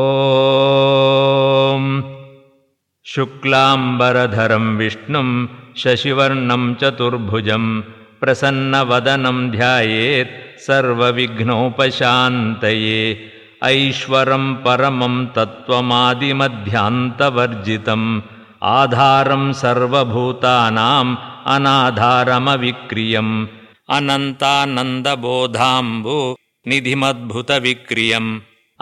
ॐ शुक्लाम्बरधरं विष्णुं शशिवर्णं चतुर्भुजं प्रसन्नवदनं ध्यायेत् सर्वविघ्नोपशान्तये ऐश्वरं परमं तत्त्वमादिमध्यान्तवर्जितम् आधारं सर्वभूतानाम् अनाधारमविक्रियम् अनन्तानन्दबोधाम्बु निधिमद्भुतविक्रियम्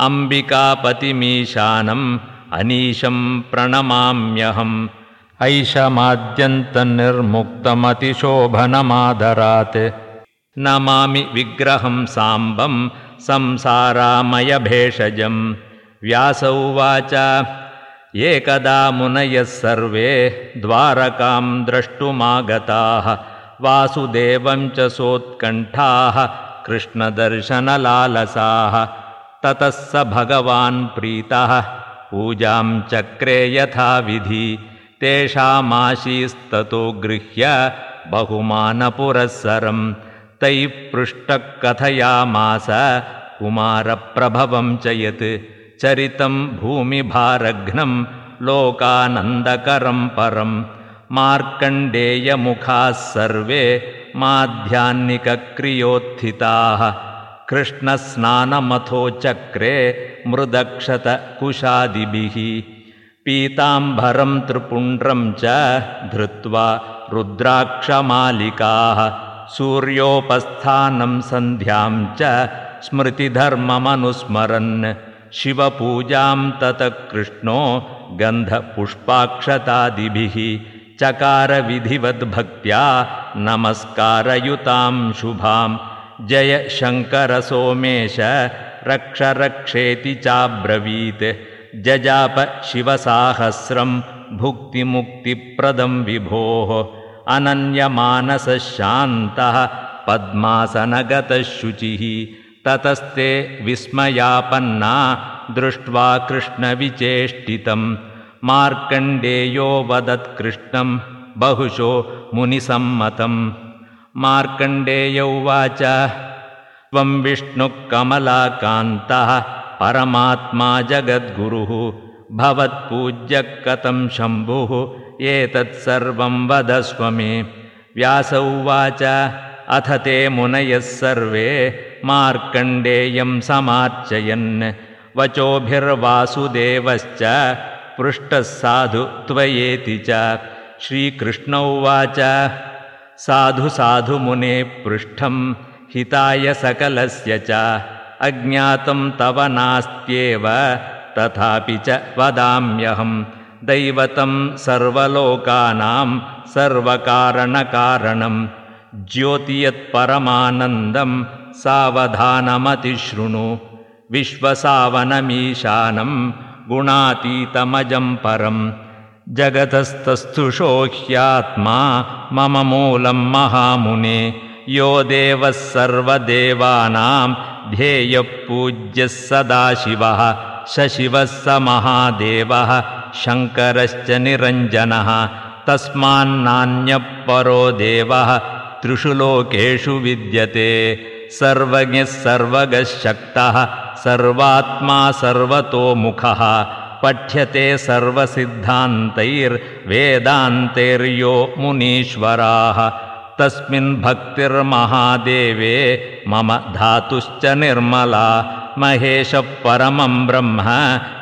अम्बिकापतिमीशानम् अनीशं प्रणमाम्यहम्। ऐशमाद्यन्तनिर्मुक्तमतिशोभनमादरात्। नमामि विग्रहं साम्बं संसारामयभेषजम्। व्यास उवाच एकदा मुनयः सर्वे द्वारकां द्रष्टुमागताः। वासुदेवं च सोत्कण्ठाः कृष्णदर्शनलालसाः ततः स भगवान् प्रीतः। पूजां चक्रे यथाविधि। तेषामाशीस्ततो गृह्य बहुमानपुरःसरम् तैः पृष्टः कथयामास कुमारप्रभवं च यत् चरितं भूमिभारघ्नं लोकानन्दकरं परं। मार्कण्डेयमुखाः सर्वे माध्याह्निकक्रियोत्थिताः कृष्णस्नानमथो चक्रे मृदक्षतकुशादिभिः पीताम्बरं त्रिपुण्ड्रं च धृत्वा रुद्राक्षमालिकाः सूर्योपस्थानं सन्ध्यां च स्मृतिधर्ममनुस्मरन् शिवपूजां ततः कृष्णो गन्धपुष्पाक्षतादिभिः चकारविधिवद्भक्त्या नमस्कारयुतां शुभां जय शङ्करसोमेश रक्ष रक्षेति चाब्रवीत्। जजाप शिवसाहस्रं भुक्तिमुक्तिप्रदं विभोः। अनन्यमानसशान्तः पद्मासनगतः शुचिः ततस्ते विस्मयापन्ना दृष्ट्वा कृष्णविचेष्टितं मार्कण्डेयो वदत्कृष्णं बहुशो मुनिसम्मतं मार्कण्डेय उवाच त्वं विष्णुः कमलाकान्तः परमात्मा जगद्गुरुः भवत्पूज्यः कथं शम्भुः एतत्सर्वं वदस्व मे व्यास उवाच अथ ते मुनयः सर्वे मार्कण्डेयं समार्चयन्। वचोभिर्वासुदेवश्च पृष्टः साधु त्वयेति च। श्रीकृष्ण उवाच साधु मुने पृष्ठं हिताय सकलस्य च। अज्ञातं तव नास्त्येव तथापि च वदाम्यहम् दैवतं सर्वलोकानां सर्वकारणकारणं। ज्योतियत्परमानन्दं सावधानमतिशृणु। विश्वसावनमीशानं गुणातीतमजं परं जगतस्तस्थुषो ह्यात्मा मम मूलं महामुने। यो देवः सर्वदेवानां ध्येयपूज्यः सदाशिवः शशिवः स महादेवः शङ्करश्च निरञ्जनः। तस्मान्नान्यः परो देवः त्रिषु लोकेषु विद्यते। सर्वज्ञः सर्वगः शक्तः सर्वात्मा सर्वतोमुखः पठ्यते सर्वसिद्धान्तैर्वेदान्तैर्यो मुनीश्वराः। तस्मिन् भक्तिर्महादेवे मम धातुश्च निर्मला। महेशः परमं ब्रह्म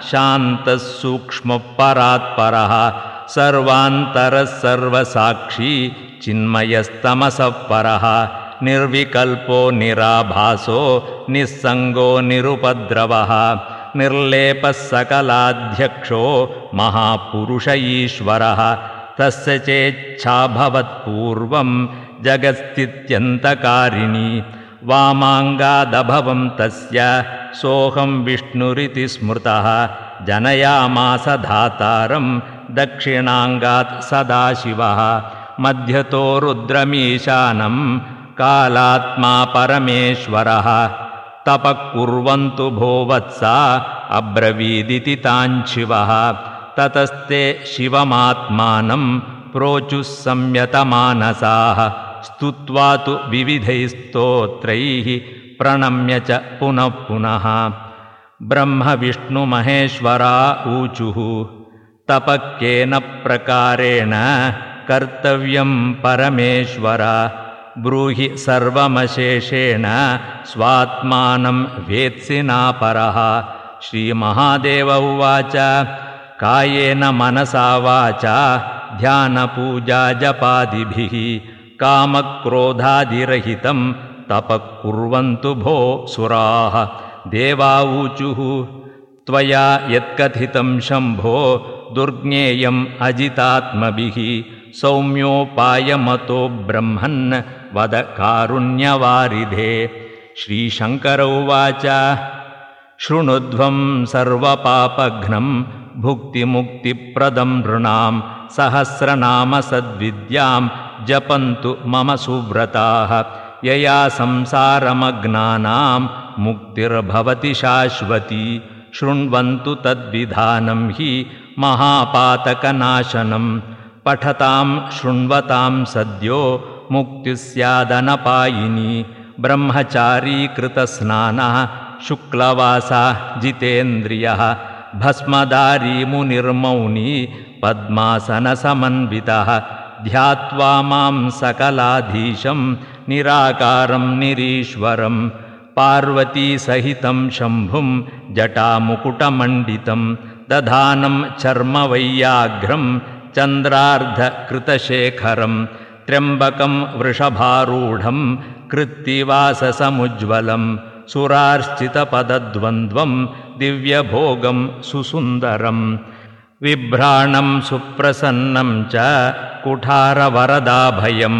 शान्तः सूक्ष्मः परात्परः सर्वान्तरः सर्वसाक्षी चिन्मयस्तमसः परः निर्विकल्पो निराभासो निस्सङ्गो निरुपद्रवः निर्लेपः सकलाध्यक्षो महापुरुष ईश्वरः तस्य चेच्छाभवत्पूर्वं जगत्स्थित्यन्तकारिणी वामाङ्गादभवं तस्य सोऽहं विष्णुरिति स्मृतः। जनयामास धातारं दक्षिणाङ्गात् सदाशिवः। मध्यतो रुद्रमीशानं कालात्मा परमेश्वरः तपः कुर्वन्तु भो वत्सा अब्रवीदिति ताञ्शिवः ततस्ते शिवमात्मानं प्रोचुः संयतमानसाः। स्तुत्वा तु विविधैस्तोत्रैः प्रणम्य च पुनः पुनः। ब्रह्मविष्णुमहेश्वरा ऊचुः। तपक्केन प्रकारेण कर्तव्यं परमेश्वर ब्रूहि सर्वमशेषेण स्वात्मानं वेत्सि नापरः श्रीमहादेव उवाच कायेन मनसा वाचा ध्यानपूजा जपादिभिः। कामक्रोधादिरहितं तपः कुर्वन्तु भो सुराः। देवाऊचुः त्वया यत्कथितं शम्भो दुर्ज्ञेयम् अजितात्मभिः सौम्योपायमतो ब्रह्मन् वद कारुण्यवारिधे। श्रीशङ्कर उवाच शृणुध्वं सर्वपापघ्नं भुक्तिमुक्तिप्रदं नृणां सहस्रनामसद्विद्यां जपन्तु मम सुव्रताः। यया संसारमग्नानां मुक्तिर्भवति शाश्वती। शृण्वन्तु तद्विधानं हि महापातकनाशनं पठतां शृण्वतां सद्यो मुक्तिः स्यादनपायिनी ब्रह्मचारी कृतस्नानः शुक्लवासा जितेन्द्रियः भस्मदारी मुनिर्मौनी पद्मासनसमन्वितः ध्यात्वा मां सकलाधीशं निराकारं निरीश्वरं पार्वतीसहितं शम्भुं जटामुकुटमण्डितं दधानं चर्मवैयाघ्रं चन्द्रार्धकृतशेखरं त्र्यम्बकं वृषभारूढं कृत्तिवाससमुज्ज्वलं सुरार्चितपदद्वन्द्वं दिव्यभोगं सुसुन्दरम् विभ्राणं सुप्रसन्नं च कुठारवरदाभयं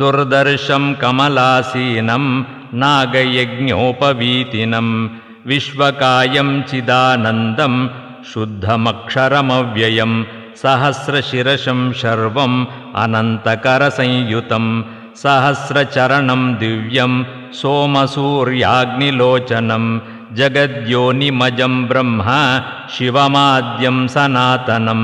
दुर्दर्शं कमलासीनं नागयज्ञोपवीतिनं विश्वकायं चिदानन्दं शुद्धमक्षरमव्ययं सहस्रशिरशं शर्वम् अनन्तकरसंयुतं सहस्रचरणं दिव्यं सोमसूर्याग्निलोचनं जगद्योनिमजं ब्रह्म शिवमाद्यं सनातनं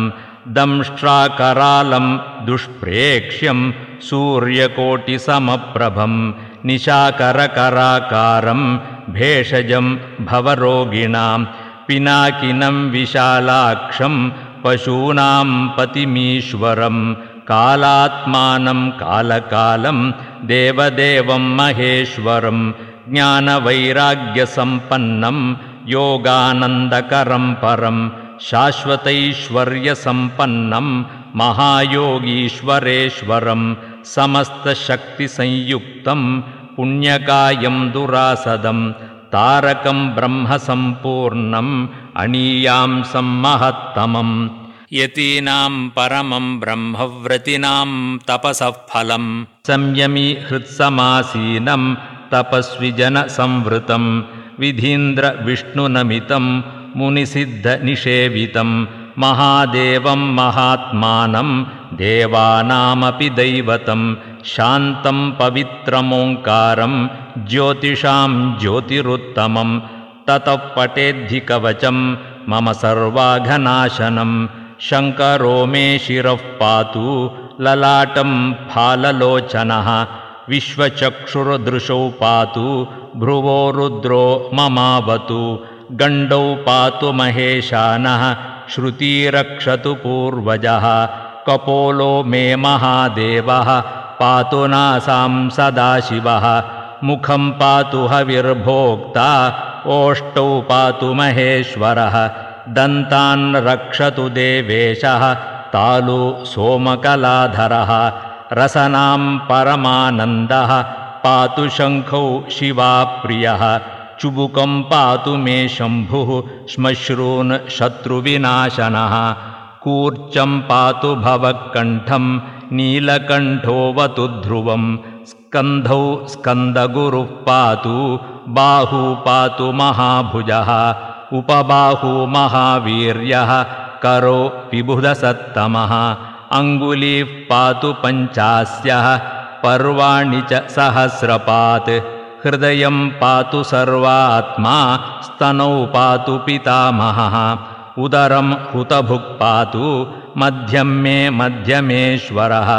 दंष्ट्राकरालं दुष्प्रेक्ष्यं सूर्यकोटिसमप्रभं निशाकरकराकारं भेषजं भवरोगिणां पिनाकिनं विशालाक्षं पशूनां पतिमीश्वरं कालात्मानं कालकालं देवदेवं महेश्वरं ज्ञानवैराग्यसम्पन्नं योगानन्दकरं परं शाश्वतैश्वर्यसम्पन्नं महायोगीश्वरेश्वरं समस्तशक्तिसंयुक्तं पुण्यकायं दुरासदं तारकं ब्रह्मसम्पूर्णम् अणीयांसं महत्तमम् यतीनां परमं ब्रह्मव्रतिनां तपसः फलं संयमी हृत्समासीनं तपस्विजनसंवृतं। विधीन्द्रविष्णुनमितं मुनिसिद्धनिषेवितं महादेवं महात्मानं देवानामपि दैवतं। शान्तं पवित्रमोङ्कारं ज्योतिषां ज्योतिरुत्तमं ततः पटेद्धिकवचं मम सर्वाघनाशनं। शङ्करो मे शिरः पातु ललाटं फाललोचनः। विश्वचक्षुर्दृशौ पातु भ्रुवो रुद्रो ममावतु। गण्डौ पातु महेशानः श्रुतिरक्षतु पूर्वजः। कपोलो मे महादेवः पातु नासां सदाशिवः। मुखं पातु हविर्भोक्ता ओष्टौ पातु महेश्वरः दन्तान् रक्षतु देवेशः तालु सोमकलाधरः रसनां परमानन्दः पातु शङ्खौ शिवाप्रियः चुबुकं पातु मे शम्भुः श्मश्रून् शत्रुविनाशनः कूर्चं पातु भवकण्ठं नीलकण्ठोऽवतु ध्रुवं स्कन्धौ स्कन्दगुरुः पातु बाहू पातु महाभुजः उपबाहु महावीर्यः करो विबुधसत्तमः अङ्गुलीः पातु पञ्चास्यः पर्वाणि च सहस्रपात् हृदयं पातु सर्वात्मा स्तनौ पातु पितामहः उदरं हुतभुक् पातु मध्यं मे मध्यमेश्वरः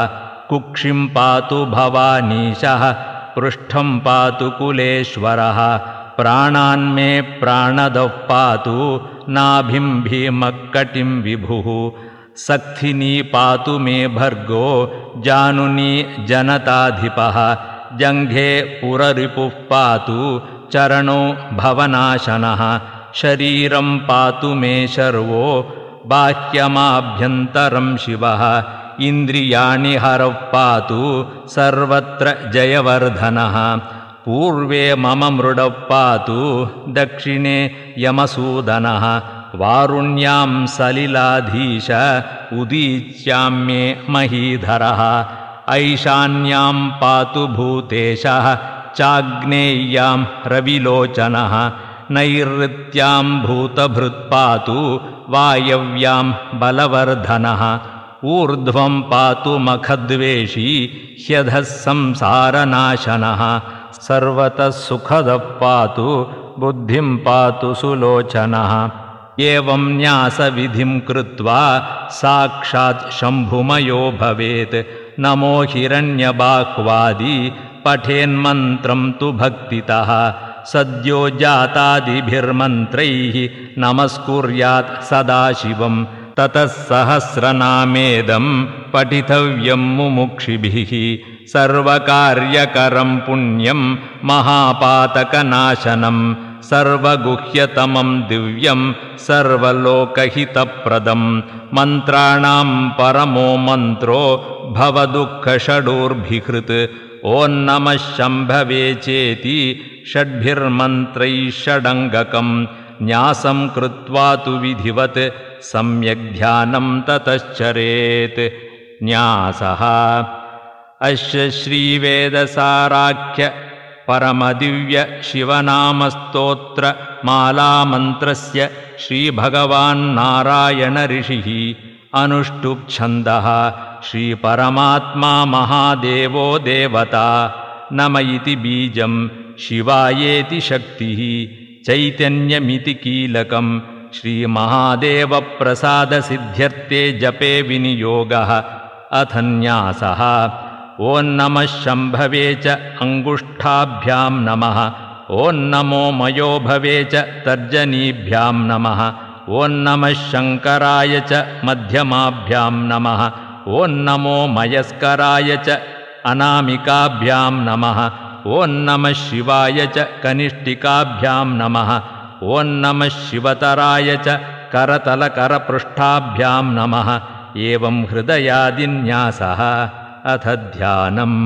कुक्षिं पातु भवानीशः पृष्ठं पातु कुलेश्वरः। प्राणान्मे प्राणदः पातु नाभिं भीमक्कटिं विभुः। सक्थिनी पातु मे भर्गो जानुनी जनताधिपः। जङ्घे पुररिपुः पातु चरणो भवनाशनः। शरीरं पातु मे शर्वो बाह्यमाभ्यन्तरं शिवः इन्द्रियाणि हरः पातु सर्वत्र जयवर्धनः पूर्वे मम मृडः पातु दक्षिणे यमसूदनः वारुण्यां सलिलाधीश उदीच्याम्ये महीधरः ऐशान्यां पातु भूतेशः चाग्नेय्यां रविलोचनः नैऋत्यां भूतभृत्पातु वायव्यां बलवर्धनः ऊर्ध्वं पातु मखद्वेषी ह्यधः संसारनाशनः। सर्वतः सुखदः पातु बुद्धिं पातु सुलोचनः। एवं न्यासविधिं कृत्वा साक्षात् शम्भुमयो भवेत्। नमो हिरण्यबाह्वादि पठेन्मन्त्रं तु भक्तितः। सद्यो जातादिभिर्मन्त्रैः नमस्कुर्यात् सदाशिवं ततः सहस्रनामेदं पठितव्यं मुमुक्षिभिः सर्वकार्यकरं पुण्यं महापातकनाशनं सर्वगुह्यतमं दिव्यं सर्वलोकहितप्रदं मन्त्राणां परमो मन्त्रो भवदुःखषडूर्भिहृत् ॐ नमः शम्भवे चेति षड्भिर्मन्त्रैः षडङ्गकं न्यासं कृत्वा तु विधिवत् सम्यग्ध्यानं ततश्चरेत्। न्यासः। अस्य श्रीवेदसाराख्य परमदिव्यशिवनामस्तोत्रमालामन्त्रस्य श्रीभगवान्नारायणऋषिः अनुष्टुप्छन्दः। श्रीपरमात्मा महादेवो देवता। नम इति बीजं शिवायेति शक्तिः चैतन्यमिति कीलकं श्रीमहादेवप्रसादसिद्ध्यर्थे जपे विनियोगः। अथ न्यासः। ॐ नमः शम्भवे च अङ्गुष्ठाभ्यां नमः। ॐ नमो मयो भवे च तर्जनीभ्यां नमः। ॐ नमः शङ्कराय च मध्यमाभ्यां नमः। ॐ नमो मयस्कराय च अनामिकाभ्यां नमः ॐ नमः शिवाय च कनिष्ठिकाभ्यां नमः। ॐ नमः शिवतराय च करतलकरपृष्ठाभ्यां नमः। एवं हृदयादिन्यासः अथ ध्यानम्।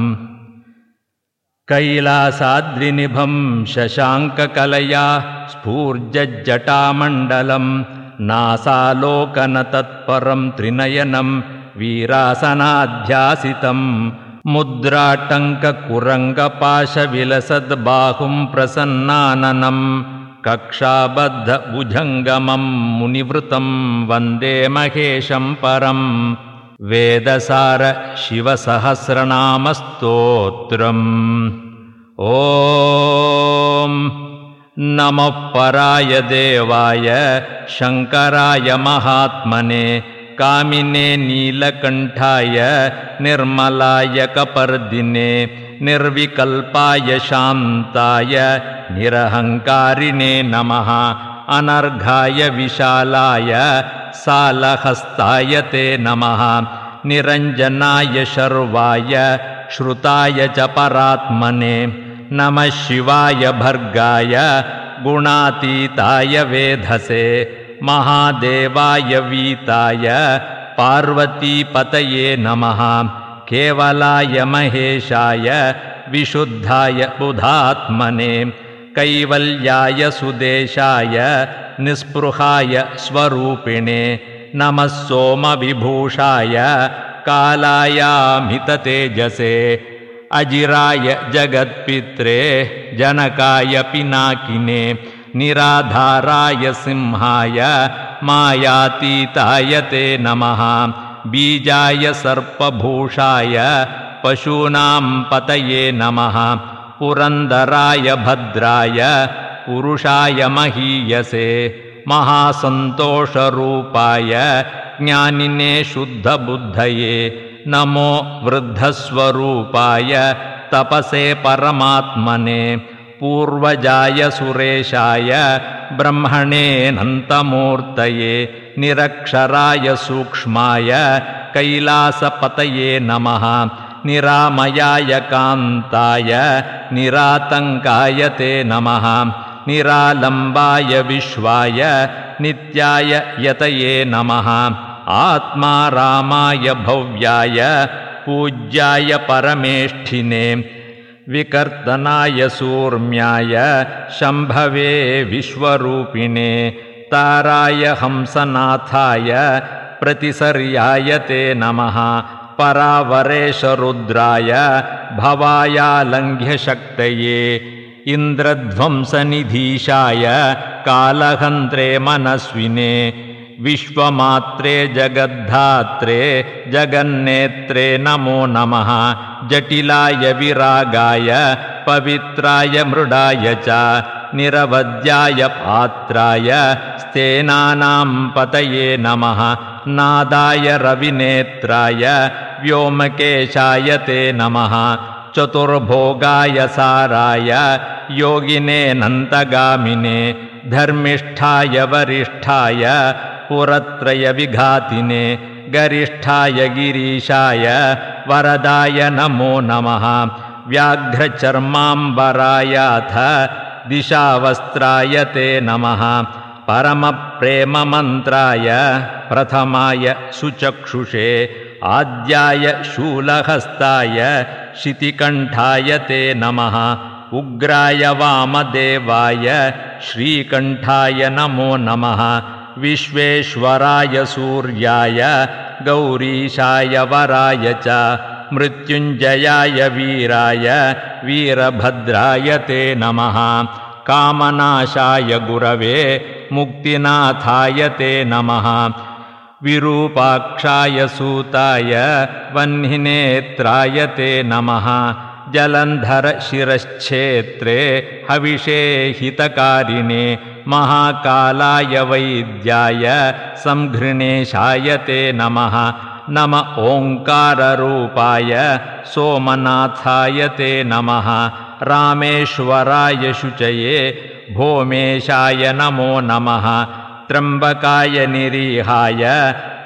कैलासाद्रिनिभं शशाङ्ककलया स्फूर्जज्जटामण्डलं नासालोकनतत्परं त्रिनयनं वीरासनाध्यासितं मुद्राटङ्ककुरङ्गपाशविलसद्बाहुं प्रसन्नाननं कक्षाबद्धभुजङ्गमं मुनिवृतं वन्दे महेशं परम् वेदसार शिवसहस्रनामस्तोत्रम् ॐ नमः पराय देवाय शङ्कराय महात्मने कामिने नीलकण्ठाय निर्मलाय कपर्दिने निर्विकल्पाय शान्ताय निरहङ्कारिणे नमः अनर्घाय विशालाय सालहस्ताय ते नमः निरञ्जनाय शर्वाय श्रुताय च परात्मने नमः शिवाय भर्गाय गुणातीताय वेधसे महादेवाय वीताय पार्वतीपतये नमः। केवलाय महेशाय विशुद्धाय बुधात्मने। कैवल्याय सुदेशाय निःस्पृहाय स्वरूपिणे। नमः सोमविभूषाय कालायामिततेजसे अजिराय जगत्पित्रे जनकाय पिनाकिने निराधाराय सिंहाय मायातीताय ते नमः। बीजाय सर्पभूषाय पशूनां पतये नमः। पुरन्दराय भद्राय पुरुषाय महीयसे। महासन्तोषरूपाय ज्ञानिने शुद्धबुद्धये। नमो वृद्धस्वरूपाय तपसे परमात्मने पूर्वजाय सुरेशाय ब्रह्मणेऽनन्तमूर्तये निरक्षराय सूक्ष्माय कैलासपतये नमः निरामयाय कान्ताय निरातङ्काय ते नमः निरालम्बाय विश्वाय नित्याय यतये नमः आत्मा रामाय भव्याय पूज्याय परमेष्ठिने विकर्तनाय सूर्म्याय शम्भवे विश्वरूपिणे ताराय हंसनाथाय प्रतिसर्याय ते नमः परावरेशरुद्राय भवायालङ्घ्यशक्तये इन्द्रध्वंसनिधीशाय कालहन्त्रे मनस्विने विश्वमात्रे जगद्धात्रे जगन्नेत्रे नमो नमः। जटिलाय विरागाय पवित्राय मृडाय च निरवद्याय पात्राय स्तेनानां पतये नमः। नादाय रविनेत्राय व्योमकेशाय ते नमः। चतुर्भोगाय साराय योगिने नन्तगामिने धर्मिष्ठाय वरिष्ठाय पुरत्रयविघातिने गरिष्ठाय गिरीशाय वरदाय नमो नमः। व्याघ्रचर्माम्बरायाथ दिशावस्त्राय ते नमः। परमप्रेममन्त्राय प्रथमाय सुचक्षुषे आद्याय शूलहस्ताय शितिकण्ठाय ते नमः। उग्राय वामदेवाय श्रीकण्ठाय नमो नमः विश्वेश्वराय सूर्याय गौरीशाय वराय च मृत्युञ्जयाय वीराय वीरभद्राय ते नमः। कामनाशाय गुरवे मुक्तिनाथाय ते नमः। विरूपाक्षाय सूताय वह्निनेत्राय ते नमः। जलन्धरशिरश्छेत्रे हविषे हितकारिणे महाकालाय वैद्याय संघृणेशाय ते नमः। नम ओङ्काररूपाय सोमनाथाय ते नमः। रामेश्वराय शुचये भोमेशाय नमो नमः। त्र्यम्बकाय निरीहाय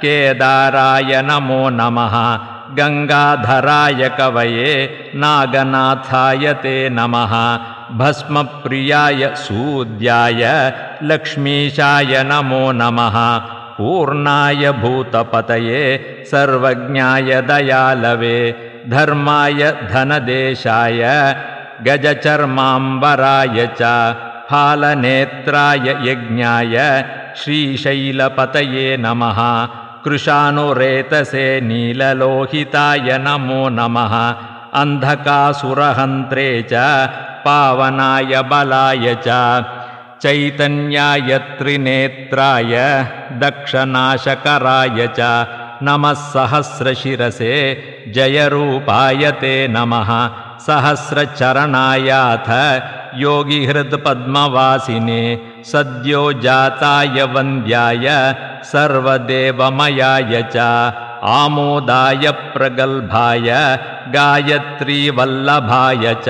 केदाराय नमो नमः। गङ्गाधराय कवये नागनाथाय ते नमः भस्मप्रियाय सूद्याय लक्ष्मीशाय नमो नमः। पूर्णाय भूतपतये सर्वज्ञाय दयालवे धर्माय धनदेशाय गजचर्माम्बराय च फालनेत्राय यज्ञाय श्रीशैलपतये नमः। कृशानुरेतसे नीललोहिताय नमो नमः। अन्धकासुरहन्त्रे च पावनाय बलाय च। चैतन्याय त्रिनेत्राय दक्षनाशकराय च। नमः सहस्रशिरसे जयरूपाय ते नमः। सहस्रचरणायाथ योगिहृत्पद्मवासिने सद्यो जाताय वन्द्याय सर्वदेवमयाय च। आमोदाय प्रगल्भाय गायत्रीवल्लभाय च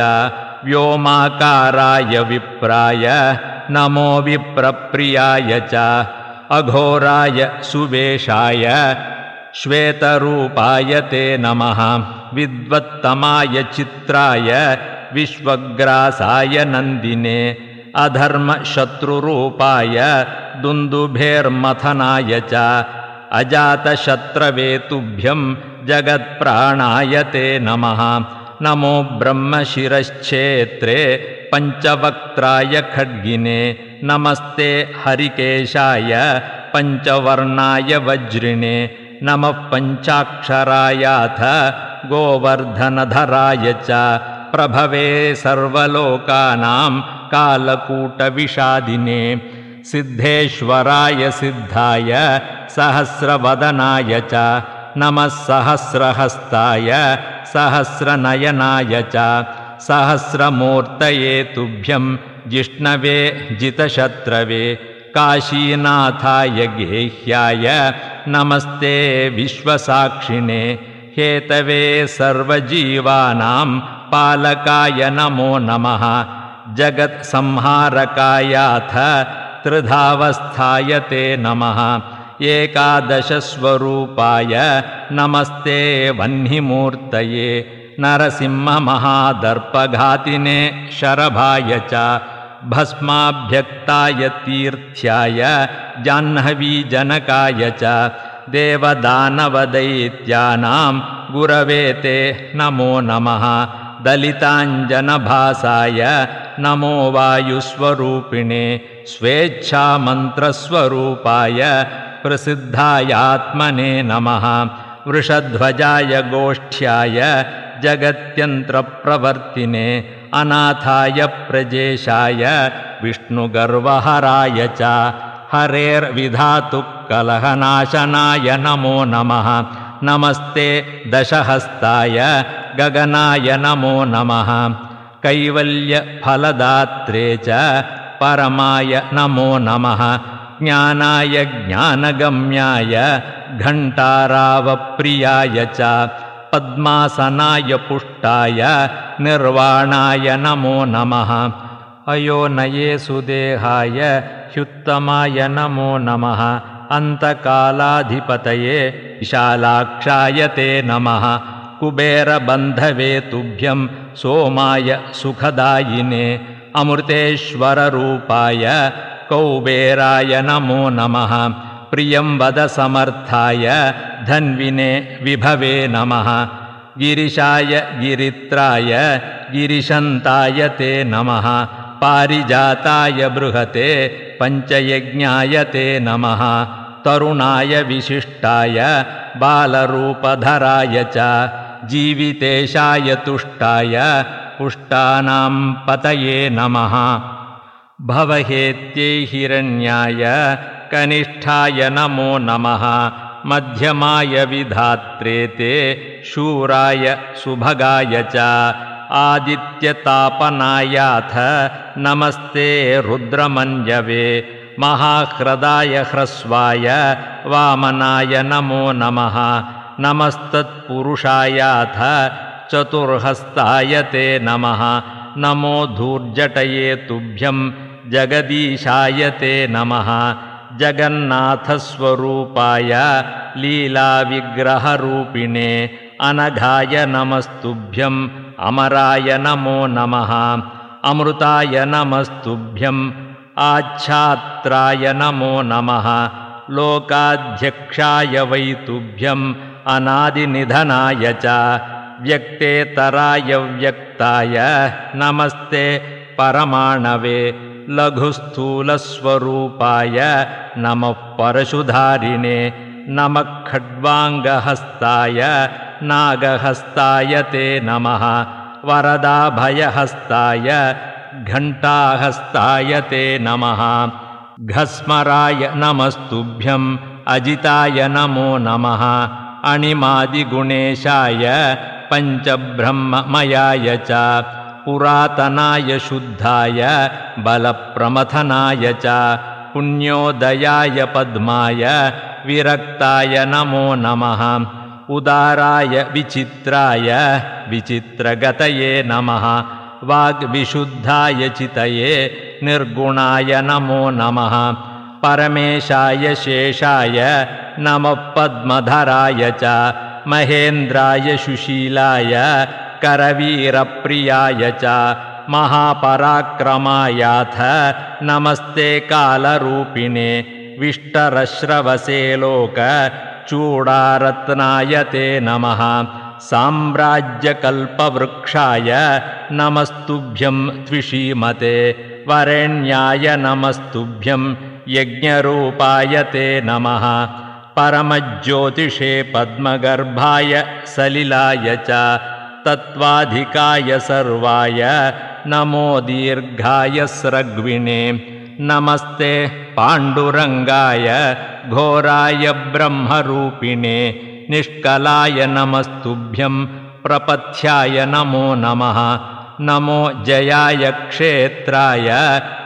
व्योमाकाराय विप्राय नमो विप्रप्रियाय च अघोराय सुवेशाय श्वेतरूपाय ते नमः विद्वत्तमाय चित्राय विश्वग्रासाय नन्दिने अधर्मशत्रुरूपाय दुन्दुभेर्मथनाय च अजातशत्रवे तुभ्यं जगत्प्राणाय ते नमः नमो ब्रह्मशिरश्छेत्रे पञ्चवक्त्राय खड्गिने नमस्ते हरिकेशाय पञ्चवर्णाय वज्रिणे नमः पञ्चाक्षरायाथ गोवर्धनधराय च प्रभवे सर्वलोकानां कालकूटविषादिने सिद्धेश्वराय सिद्धाय सहस्रवदनाय च नमः सहस्रहस्ताय सहस्रनयनाय च सहस्रमूर्तये तुभ्यं जिष्णवे जितशत्रवे काशीनाथाय गेह्याय नमस्ते विश्वसाक्षिणे हेतवे सर्वजीवानां पालकाय नमो नमः जगत्संहारकायाथ त्रिधावस्थाय ते नमः एकादशस्वरूपाय नमस्ते वह्निमूर्तये नरसिंहमहादर्पघातिने शरभाय च भस्माभ्यक्ताय तीर्थ्याय जाह्नवीजनकाय च देवदानवदैत्यानां गुरवे ते नमो नमः दलिताञ्जनभासाय नमो वायुस्वरूपिणे स्वेच्छामन्त्रस्वरूपाय प्रसिद्धायात्मने नमः। वृषध्वजाय गोष्ठ्याय जगत्यन्त्रप्रवर्तिने अनाथाय प्रजेशाय विष्णुगर्वहराय च हरेर्विधातु कलहनाशनाय नमो नमः। नमस्ते दशहस्ताय गगनाय नमो नमः। कैवल्यफलदात्रे च परमाय नमो नमः ज्ञानाय ज्ञानगम्याय घण्टारावप्रियाय च पद्मासनाय पुष्टाय निर्वाणाय नमो नमः। अयोनये सुदेहाय ह्युत्तमाय नमो नमः। अन्तकालाधिपतये विशालाक्षाय ते नमः। कुबेरबन्धवे तुभ्यं सोमाय सुखदायिने अमृतेश्वररूपाय कौबेराय नमो नमः। प्रियं वद समर्थाय धन्विने विभवे नमः। गिरिशाय गिरित्राय गिरिशन्ताय ते नमः। पारिजाताय बृहते पञ्चयज्ञाय ते नमः। तरुणाय विशिष्टाय बालरूपधराय च। जीवितेशाय तुष्टाय पुष्टानां पतये नमः भवहेत्यै हिरण्याय कनिष्ठाय नमो नमः। मध्यमाय विधात्रे ते शूराय सुभगाय च। आदित्यतापनायाथ नमस्ते रुद्रमञ्जवे। महाह्रदाय ह्रस्वाय वामनाय नमो नमः। नमस्तत्पुरुषायाथ चतुर्हस्ताय ते नमः। नमो धूर्जटये तुभ्यं जगदीशाय ते नमः। जगन्नाथस्वरूपाय लीलाविग्रहरूपिणे अनघाय नमस्तुभ्यम्। अमराय नमो नमः। अमृताय नमस्तुभ्यम्। आच्छात्राय नमो नमः। लोकाध्यक्षाय वै तुभ्यम्। अनादिनिधनाय च। व्यक्तेतराय व्यक्ताय। नमस्ते परमाणवे लघुस्थूलस्वरूपाय नमः परशुधारिणे नमः खड्वाङ्गहस्ताय नागहस्ताय ते नमः वरदाभयहस्ताय घण्टाहस्ताय ते नमः। घस्मराय नमस्तुभ्यम् अजिताय नमो नमः। अणिमादिगुणेशाय पञ्चब्रह्ममयाय च पुरातनाय शुद्धाय बलप्रमथनाय च पुण्योदयाय पद्माय विरक्ताय नमो नमः उदाराय विचित्राय विचित्रगतये नमः वाग्विशुद्धाय चितये निर्गुणाय नमो नमः परमेशाय शेषाय नमः पद्मधराय च महेन्द्राय सुशीलाय करवीरप्रियाय च महापराक्रमायाथ नमस्ते कालरूपिणे विष्टरश्रवसे लोकचूडारत्नाय ते नमः साम्राज्यकल्पवृक्षाय नमस्तुभ्यं त्विषीमते वरेण्याय नमस्तुभ्यं यज्ञरूपाय ते नमः परमज्योतिषे पद्मगर्भाय सलिलाय च तत्त्वाधिकाय सर्वाय। नमो दीर्घाय स्रग्विणे। नमस्ते पाण्डुरङ्गाय घोराय ब्रह्मरूपिणे। निष्कलाय नमस्तुभ्यं प्रपथ्याय नमो नमः। नमो जयाय क्षेत्राय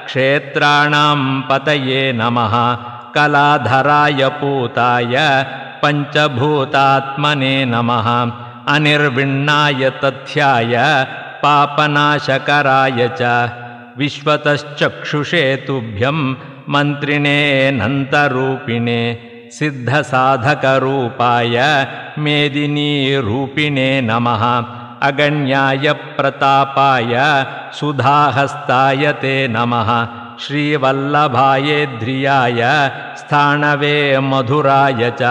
क्षेत्राणां पतये नमः। कलाधराय पूताय पञ्चभूतात्मने नमः अनिर्विण्णाय तथ्याय पापनाशकराय च। विश्वतश्चक्षुषे तुभ्यं मन्त्रिणेऽनन्तरूपिणे सिद्धसाधकरूपाय मेदिनीरूपिणे नमः। अगण्याय प्रतापाय सुधाहस्ताय ते नमः। श्रीवल्लभायेध्रियाय स्थाणवे मधुराय च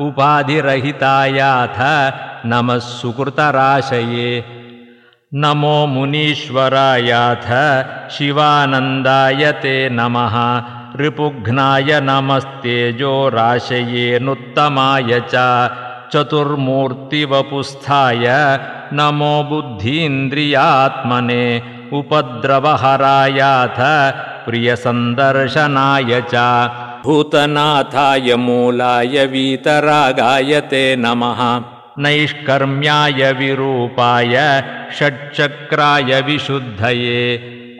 उपाधिरहितायाथ नमः सुकृतराशये। नमो मुनीश्वरायाथ शिवानन्दाय ते नमः। रिपुघ्नाय नमस्तेजो राशयेऽनुत्तमाय च। चतुर्मूर्तिवपुस्थाय नमो बुद्धीन्द्रियात्मने उपद्रवहरायाथ प्रियसन्दर्शनाय च भूतनाथाय मूलाय वीतरागाय ते नमः। नैष्कर्म्याय विरूपाय षट्चक्राय विशुद्धये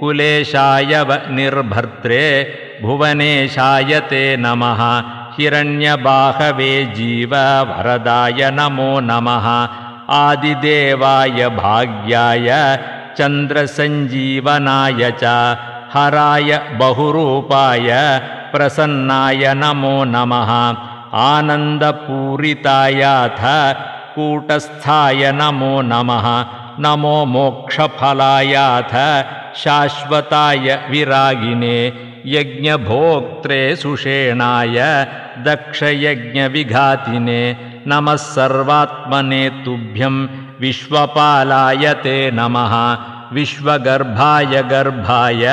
कुलेशाय निर्भर्त्रे भुवनेशाय ते नमः। हिरण्यबाहवे जीव वरदाय नमो नमः। आदिदेवाय भाग्याय चन्द्रसञ्जीवनाय च हराय बहुरूपाय प्रसन्नाय नमो नमः। आनन्दपूरितायाथ कूटस्थाय नमो नमः। नमो मोक्षफलायाथ शाश्वताय विरागिने। यज्ञभोक्त्रे सुषेणाय दक्षयज्ञविघातिने। नमः सर्वात्मने तुभ्यं विश्वपालाय ते नमः। विश्वगर्भाय गर्भाय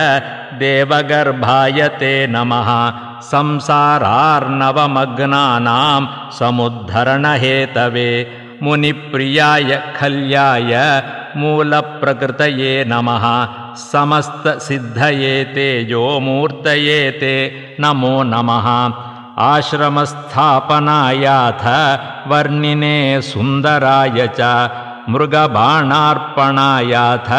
देवगर्भाय ते नमः। संसारार्णवमग्नानां समुद्धरणहेतवे। मुनिप्रियाय खल्याय मूलप्रकृतये नमः। समस्तसिद्धये तेजोमूर्तये ते नमो नमः। आश्रमस्थापनायाथ वर्णिने सुन्दराय च। मृगबाणार्पणायाथ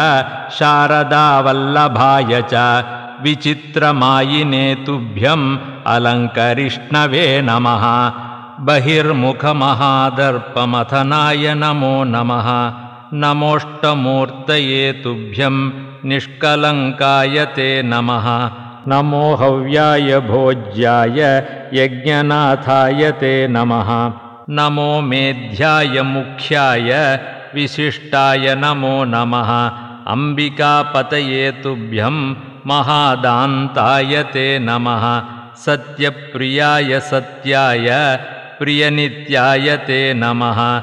शारदावल्लभाय च विचित्रमायिने तुभ्यम् अलङ्करिष्णवे नमः। बहिर्मुखमहादर्पमथनाय नमो नमः। नमोष्टमूर्तये तुभ्यं निष्कलङ्काय ते नमः। नमो हव्याय भोज्याय यज्ञनाथाय ते नमः। नमो मेध्याय मुख्याय विशिष्टाय नमो नमः। अम्बिकापतये तुभ्यं महादान्ताय ते नमः। सत्यप्रियाय सत्याय प्रियनित्याय ते नमः।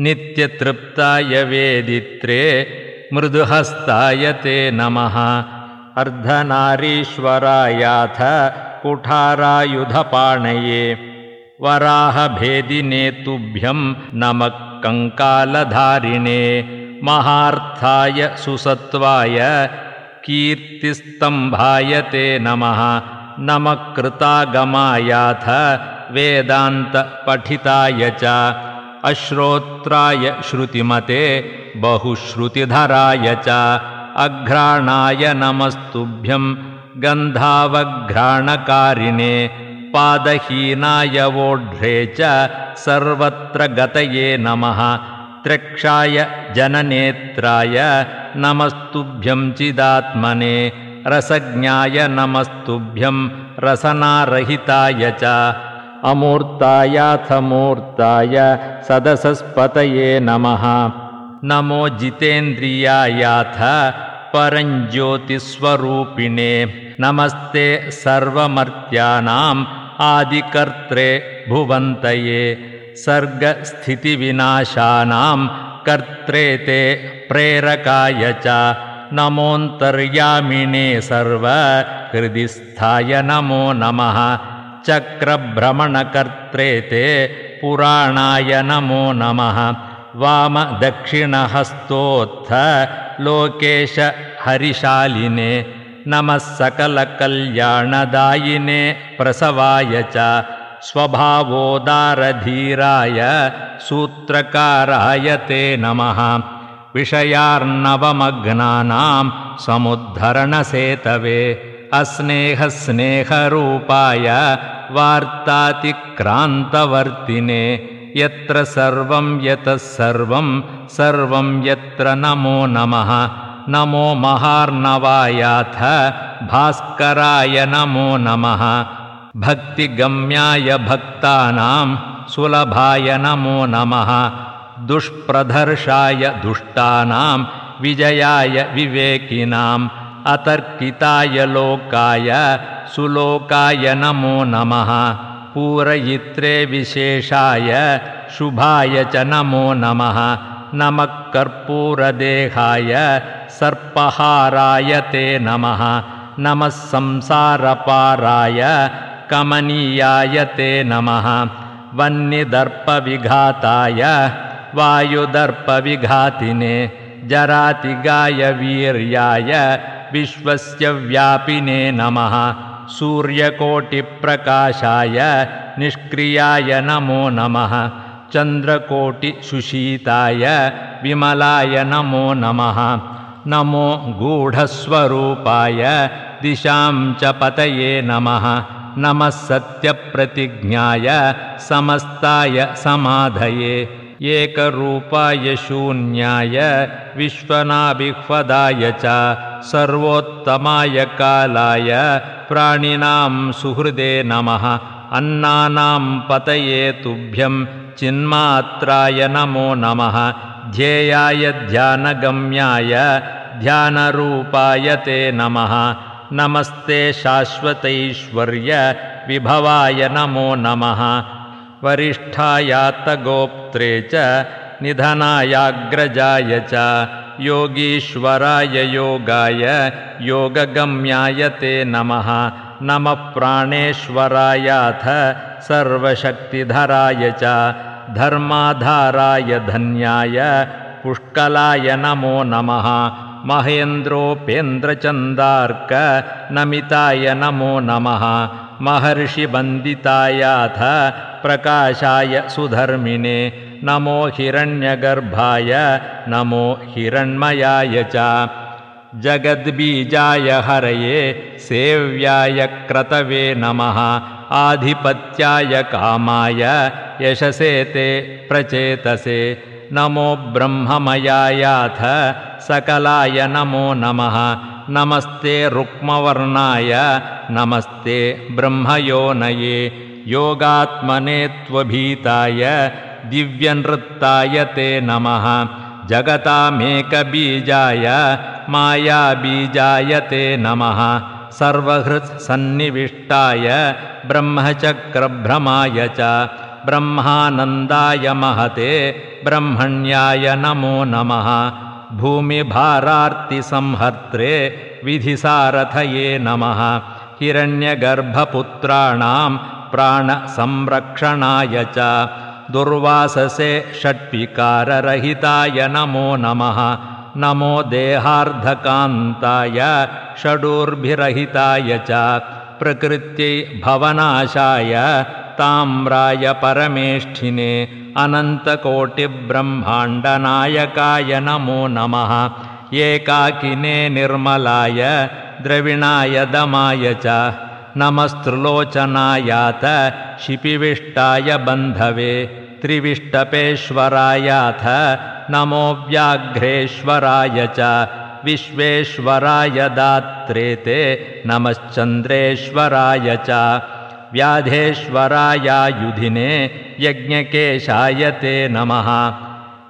नित्यतृप्ताय वेदित्रे मृदुहस्ताय ते नमः। अर्धनारीश्वरायाथ कुठारायुधपाणये। वराहभेदिने तुभ्यं नमः कङ्कालधारिणे। महार्थाय सुसत्वाय कीर्तिस्तम्भाय ते नमः। नमः कृतागमायाथ वेदान्तपठिताय च। अश्रोत्राय श्रुतिमते बहुश्रुतिधराय च। अघ्राणाय नमस्तुभ्यं गन्धावघ्राणकारिणे पादहीनाय वोढ्रे च सर्वत्र गतये नमः त्र्यक्षाय जननेत्राय नमस्तुभ्यं चिदात्मने रसज्ञाय नमस्तुभ्यं रसनारहिताय च। अमूर्तायाथमूर्ताय सदसस्पतये नमः। नमो जितेन्द्रियायाथ परञ्ज्योतिस्वरूपिणे। नमस्ते सर्वमर्त्यानाम् आदिकर्त्रे भुवन्तये सर्गस्थितिविनाशानां कर्त्रे ते प्रेरकाय च नमोऽन्तर्यामिणे सर्वहृदि स्थाय नमो नमः। चक्रभ्रमणकर्त्रे ते पुराणाय नमो नमः। वामदक्षिणहस्तोत्थ लोकेश हरिशालिने नमः सकलकल्याणदायिने प्रसवाय च स्वभावोदारधीराय सूत्रकाराय ते नमः। विषयार्णवमग्नानां समुद्धरणसेतवे अस्नेहस्नेहरूपाय वार्तातिक्रान्तवर्तिने यत्र सर्वं यतः सर्वं सर्वं यत्र नमो नमः। नमो महार्णवायाथ भास्कराय नमो नमः भक्तिगम्याय भक्तानां सुलभाय नमो नमः दुष्प्रदर्शाय दुष्टानां विजयाय विवेकिनाम् अतर्किताय लोकाय सुलोकाय नमो नमः पूरयित्रे विशेषाय शुभाय च नमो नमः नमः कर्पूरदेहाय सर्पहाराय ते नमः नमः संसारपाराय कमनीयाय ते नमः। वह्निदर्पविघाताय वायुदर्पविघातिने जरातिगाय वीर्याय विश्वस्य व्यापिने नमः। सूर्यकोटिप्रकाशाय निष्क्रियाय नमो नमः। चन्द्रकोटिसुशीताय विमलाय नमो नमः। नमो गूढस्वरूपाय दिशां च पतये नमः नमः सत्यप्रतिज्ञाय समस्ताय समाधये एकरूपाय शून्याय विश्वनाभिह्वदाय च सर्वोत्तमाय कालाय प्राणिनां सुहृदे नमः अन्नानां पतये तुभ्यं चिन्मात्राय नमो नमः ध्येयाय ध्यानगम्याय ध्यानरूपाय ते नमः नमस्ते शाश्वतैश्वर्य विभवाय नमो नमः। वरिष्ठायात्तगोप्त्रे च निधनायाग्रजाय च योगीश्वराय योगाय योगगम्याय ते नमः। नमः प्राणेश्वरायाथ सर्वशक्तिधराय च धर्माधाराय धन्याय पुष्कलाय नमो नमः महेन्द्रोपेन्द्रचन्दार्क नमिताय नमो नमः। महर्षिवन्दितायाथ प्रकाशाय सुधर्मिणे नमो हिरण्यगर्भाय नमो हिरण्मयाय च। जगद्बीजाय हरये सेव्याय क्रतवे नमः। आधिपत्याय कामाय यशसे ते प्रचेतसे नमो ब्रह्ममयायाथ सकलाय नमो नमः। नमस्ते रुक्मवर्णाय। नमस्ते ब्रह्मयोनये। योगात्मने त्वभीताय दिव्यनृत्ताय ते नमः। जगतामेकबीजाय। मायाबीजाय ते नमः। सर्वहृत्सन्निविष्टाय। ब्रह्मचक्रभ्रमाय च ब्रह्मानन्दाय महते ब्रह्मण्याय नमो नमः। भूमिभारार्तिसंहर्त्रे विधिसारथये नमः। हिरण्यगर्भपुत्राणां प्राणसंरक्षणाय च। दुर्वाससे षट्विकाररहिताय नमो नमः। नमो देहार्धकान्ताय षडूर्भिरहिताय च। प्रकृत्यै भवनाशाय ताम्राय परमेष्ठिने अनन्तकोटिब्रह्माण्डनायकाय नमो नमः। एकाकिने निर्मलाय द्रविणाय दमाय च। नमस्त्रिलोचनायात शिपिविष्टाय बन्धवे। त्रिविष्टपेश्वरायाथ नमो व्याघ्रेश्वराय च। विश्वेश्वराय दात्रे ते नमश्चन्द्रेश्वराय च व्याधेश्वरायायुधिने यज्ञकेशाय ते नमः।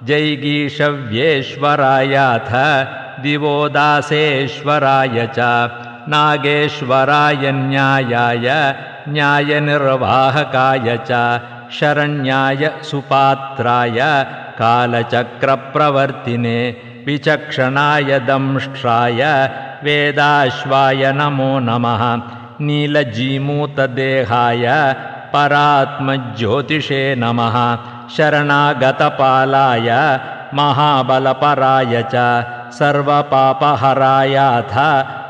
जैगीषव्येश्वरायाथ दिवोदासेश्वराय च नागेश्वराय न्यायाय न्यायनिर्वाहकाय च शरण्याय सुपात्राय कालचक्रप्रवर्तिने विचक्षणाय दंष्ट्राय वेदाश्वाय नमो नमः नीलजीमूतदेहाय परात्मज्योतिषे नमः। शरणागतपालाय महाबलपराय च सर्वपापहरायाथ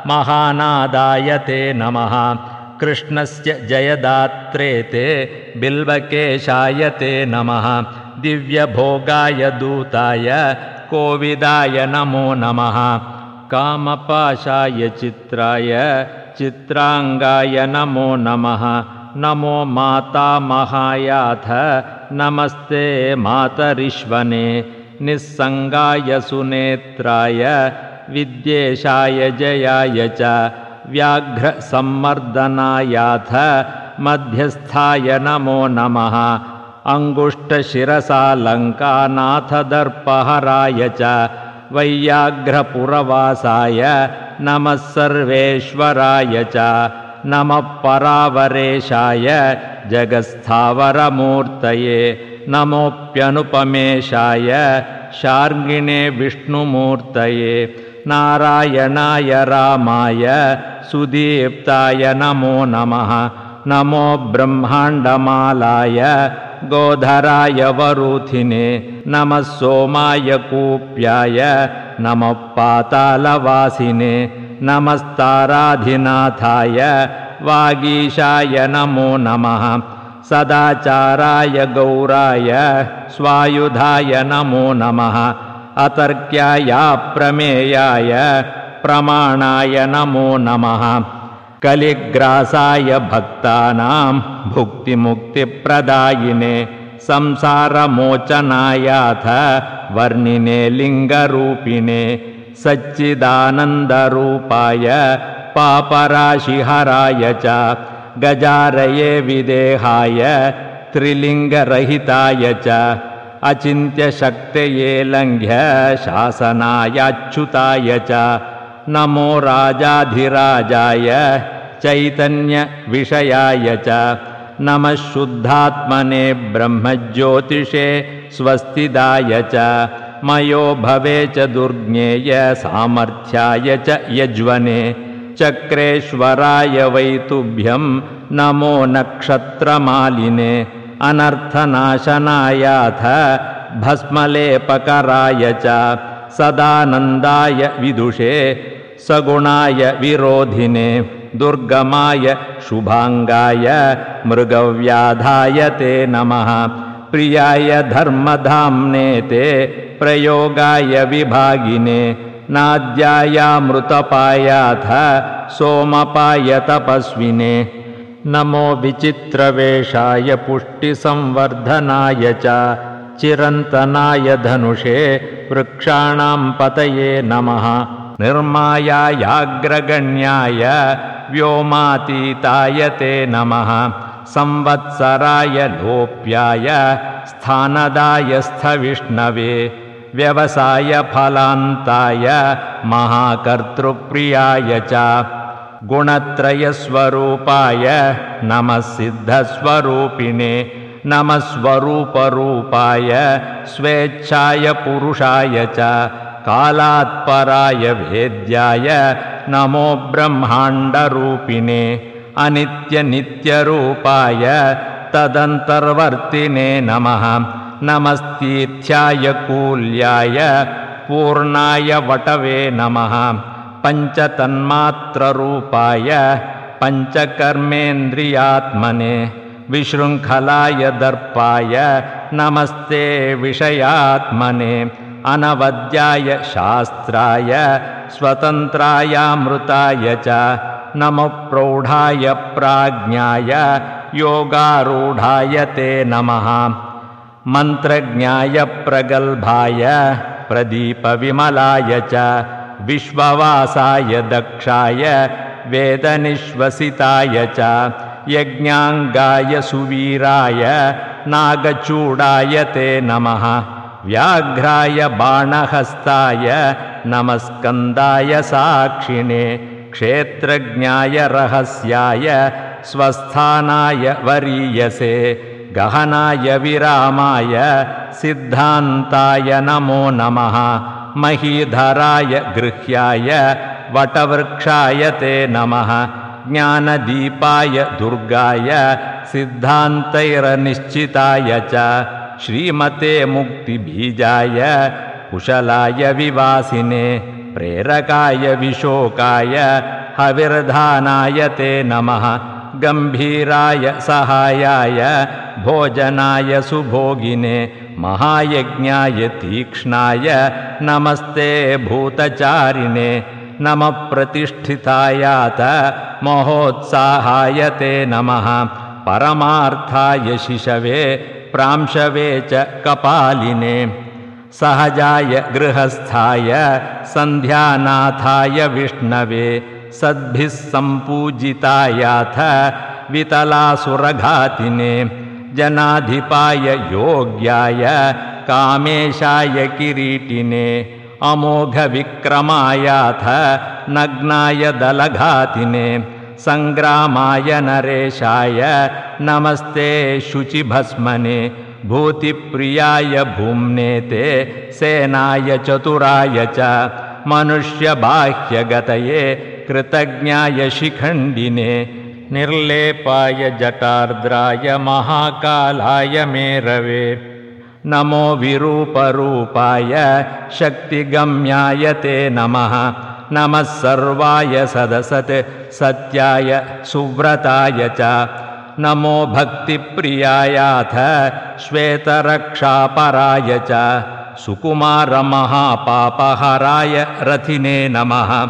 महानादाय ते नमः। कृष्णस्य जयदात्रे ते बिल्वकेशाय ते नमः। दिव्यभोगाय दूताय कोविदाय नमो नमः। कामपाशाय चित्राय चित्राङ्गाय नमो नमः। नमो मातामहायाथ नमस्ते मातरिश्वने। निस्सङ्गाय सुनेत्राय। विद्येशाय जयाय च। व्याघ्रसम्मर्दनायाथ मध्यस्थाय नमो नमः। अङ्गुष्ठशिरसालङ्कानाथदर्पहराय च। वैयाघ्रपुरवासाय नमः सर्वेश्वराय च नमः परावरेशाय जगस्थावरमूर्तये नमोऽप्यनुपमेशाय शार्ङ्गिणे विष्णुमूर्तये नारायणाय रामाय सुदीप्ताय नमो नमः नमो ब्रह्माण्डमालाय गोधराय वरुथिने नमः सोमाय कूप्याय नमः पातालवासिने नमस्ताराधिनाथाय वागीशाय नमो नमः। सदाचाराय गौराय स्वायुधाय नमो नमः। अतर्क्यायाप्रमेयाय प्रमाणाय नमो नमः। कलिग्रासाय भक्तानां भुक्तिमुक्तिप्रदायिने संसारमोचनायाथ वर्णिने लिङ्गरूपिणे सच्चिदानन्दरूपाय पापराशिहराय च गजारये विदेहाय त्रिलिङ्गरहिताय च अचिन्त्यशक्तये लङ्घ्य शासनायाच्युताय च नमो राजाधिराजाय चैतन्यविषयाय च नमः शुद्धात्मने ब्रह्मज्योतिषे स्वस्तिदाय च। मयो भवे च दुर्ज्ञेय सामर्थ्याय च यज्वने। चक्रेश्वराय वैतुभ्यं नमो नक्षत्रमालिने। अनर्थनाशनायाथ भस्मलेपकराय च। सदानन्दाय विदुषे सगुणाय विरोधिने दुर्गमाय शुभाङ्गाय मृगव्याधाय ते नमः। प्रियाय धर्मधाम्ने ते प्रयोगाय विभागिने नाद्यायामृतपायाथ सोमपाय तपस्विने। नमो विचित्रवेषाय पुष्टिसंवर्धनाय च चिरन्तनाय धनुषे वृक्षाणां पतये नमः। निर्मायायाग्रगण्याय व्योमातीताय ते नमः। संवत्सराय लोप्याय स्थानदाय स्थविष्णवे व्यवसायफलान्ताय महाकर्तृप्रियाय च। गुणत्रयस्वरूपाय नमः सिद्धस्वरूपिणे नमः स्वरूपरूपाय स्वेच्छाय पुरुषाय च। कालात्पराय वेद्याय नमो ब्रह्माण्डरूपिणे अनित्यनित्यरूपाय तदन्तर्वर्तिने नमः। नमस्तीर्थ्याय कूल्याय पूर्णाय वटवे नमः। पञ्चतन्मात्ररूपाय पञ्चकर्मेन्द्रियात्मने विशृङ्खलाय दर्पाय नमस्ते विषयात्मने अनवद्याय शास्त्राय स्वतन्त्रायामृताय च नमः प्रौढाय प्राज्ञाय योगारूढाय ते नमः। मन्त्रज्ञाय प्रगल्भाय प्रदीपविमलाय च विश्ववासाय दक्षाय वेदनिश्वसिताय च यज्ञाङ्गाय सुवीराय नागचूडाय ते नमः व्याघ्राय बाणहस्ताय नमस्कन्दाय साक्षिणे क्षेत्रज्ञाय रहस्याय स्वस्थानाय वरीयसे गहनाय विरामाय सिद्धान्ताय नमो नमः महीधराय गृह्याय वटवृक्षाय ते नमः ज्ञानदीपाय दुर्गाय सिद्धान्तैरनिश्चिताय च श्रीमते मुक्तिबीजाय कुशलाय विवासिने प्रेरकाय विशोकाय हविर्धानाय ते नमः गम्भीराय सहायाय भोजनाय सुभोगिने महायज्ञाय तीक्ष्णाय नमस्ते भूतचारिणे नमः प्रतिष्ठितायात महोत्साहाय ते नमः परमार्थाय शिशवे प्रांशवे च कपालिने। सहजाय गृहस्थाय सन्ध्यानाथाय विष्णवे सद्भिः सम्पूजितायाथ वितलासुरघातिने। जनाधिपाय योग्याय कामेशाय किरीटिने। अमोघविक्रमायाथ नग्नाय दलघातिने सङ्ग्रामाय नरेशाय नमस्ते शुचिभस्मने भूतिप्रियाय भूम्ने ते सेनाय चतुराय च मनुष्यबाह्यगतये कृतज्ञाय शिखण्डिने निर्लेपाय जटार्द्राय महाकालाय मेरवे। नमो विरूपरूपाय शक्तिगम्याय ते नमः नमः सर्वाय सदसत् सत्याय सुव्रताय च। नमो भक्तिप्रियायाथ श्वेतरक्षापराय च। सुकुमारमहापापहराय रथिने नमः।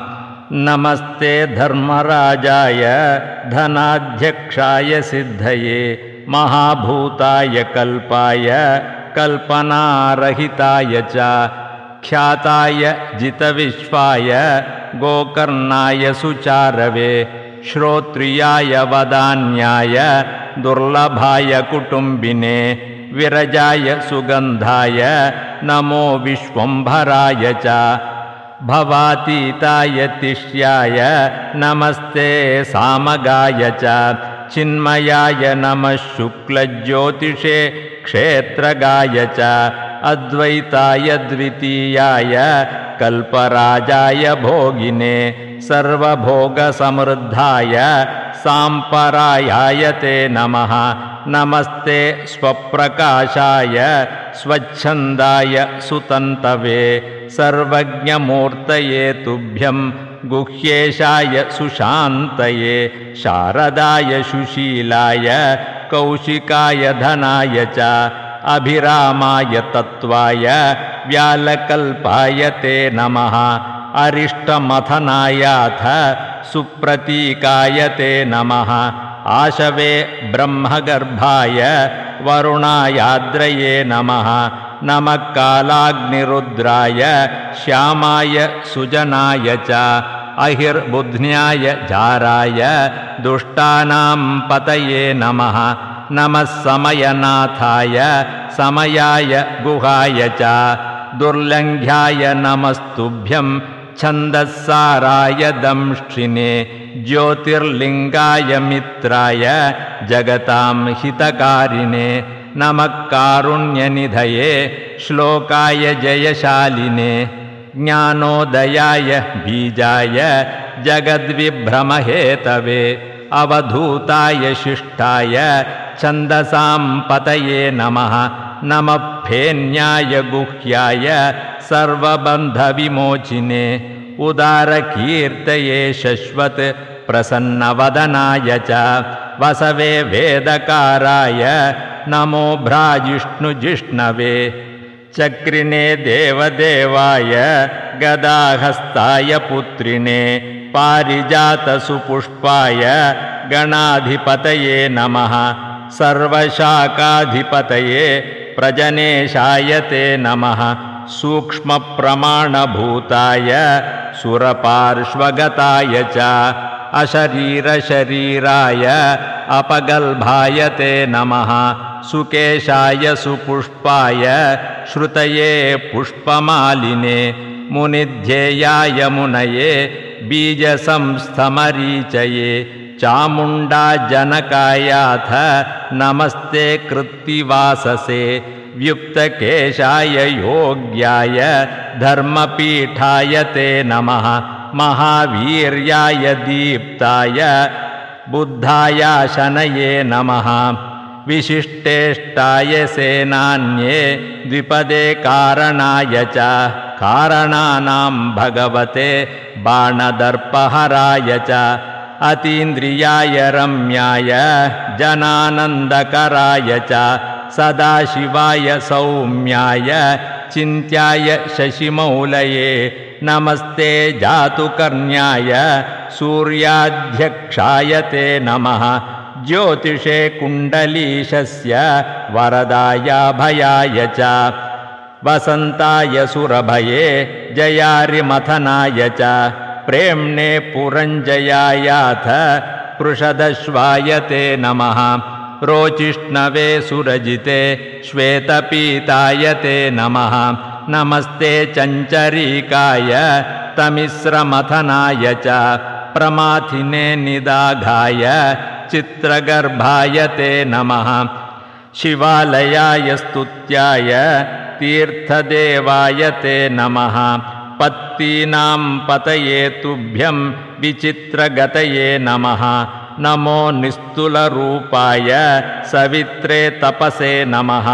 नमस्ते धर्मराजाय धनाध्यक्षाय सिद्धये महाभूताय कल्पाय कल्पनारहिताय च ख्याताय जितविश्वाय गोकर्णाय सुचारवे श्रोत्रियाय वदान्याय दुर्लभाय कुटुम्बिने विरजाय सुगन्धाय नमो विश्वम्भराय च। भवातीताय तिष्याय नमस्ते सामगाय च। चिन्मयाय नमः शुक्लज्योतिषे क्षेत्रगाय च अद्वैताय द्वितीयाय कल्पराजाय भोगिने सर्वभोगसमृद्धाय साम्परायाय ते नमः। नमस्ते स्वप्रकाशाय स्वच्छन्दाय सुतन्तवे सर्वज्ञमूर्तये तुभ्यं गुह्येशाय सुशान्तये शारदाय सुशीलाय कौशिकाय धनाय च अभिरामाय तत्त्वाय व्यालकल्पाय ते नमः। अरिष्टमथनायाथ सुप्रतीकाय ते नमः। आशवे ब्रह्मगर्भाय वरुणायाद्रये नमः। नमः कालाग्निरुद्राय श्यामाय सुजनाय च। अहिर्बुध्न्याय जाराय दुष्टानां पतये नमः नमः समयनाथाय समयाय गुहाय च दुर्लङ्घ्याय नमस्तुभ्यं छन्दस्साराय दंष्टिने ज्योतिर्लिङ्गाय मित्राय जगतां हितकारिणे नमः कारुण्यनिधये श्लोकाय जयशालिने ज्ञानोदयाय बीजाय जगद्विभ्रमहेतवे अवधूताय शिष्टाय छन्दसां पतये नमः। नमः फेन्याय गुह्याय सर्वबन्धविमोचिने। उदारकीर्तये शश्वत् प्रसन्नवदनाय च। वसवे वेदकाराय। नमो भ्राजिष्णुजिष्णवे चक्रिणे देवदेवाय गदाहस्ताय पुत्रिणे पारिजातसुपुष्पाय गणाधिपतये नमः सर्वशाकाधिपतये प्रजनेशाय ते नमः सूक्ष्मप्रमाणभूताय सुरपार्श्वगताय च अशरीरशरीराय अपगल्भाय ते नमः। सुकेशाय सुपुष्पाय श्रुतये पुष्पमालिने मुनिध्येयाय मुनये बीजसंस्थमरीचये चामुण्डाजनकायाथ नमस्ते कृत्तिवाससे व्युक्तकेशाय योग्याय धर्मपीठाय ते नमः महावीर्याय दीप्ताय बुद्धाय शनये नमः। विशिष्टेष्टाय सेनान्ये द्विपदे कारणाय च कारणानां भगवते बाणदर्पहराय च। अतीन्द्रियाय रम्याय जनानन्दकराय च। सदाशिवाय सौम्याय चिन्त्याय शशिमौलये नमस्ते जातुकर्ण्याय सूर्याध्यक्षाय ते नमः। ज्योतिषे कुण्डलीशस्य वरदायाभयाय च। वसन्ताय सुरभये जयारिमथनाय च। प्रेम्णे पुरञ्जयायाथ पृषदश्वाय ते नमः। रोचिष्णवे सुरजिते श्वेतपीताय ते नमः नमस्ते चञ्चरीकाय तमिस्रमथनाय च प्रमाथिने निदाघाय चित्रगर्भाय ते नमः। शिवालयाय स्तुत्याय तीर्थदेवाय ते नमः। पत्तीनां पतये तुभ्यं विचित्रगतये नमः। नमो निस्तुलरूपाय सवित्रे तपसे नमः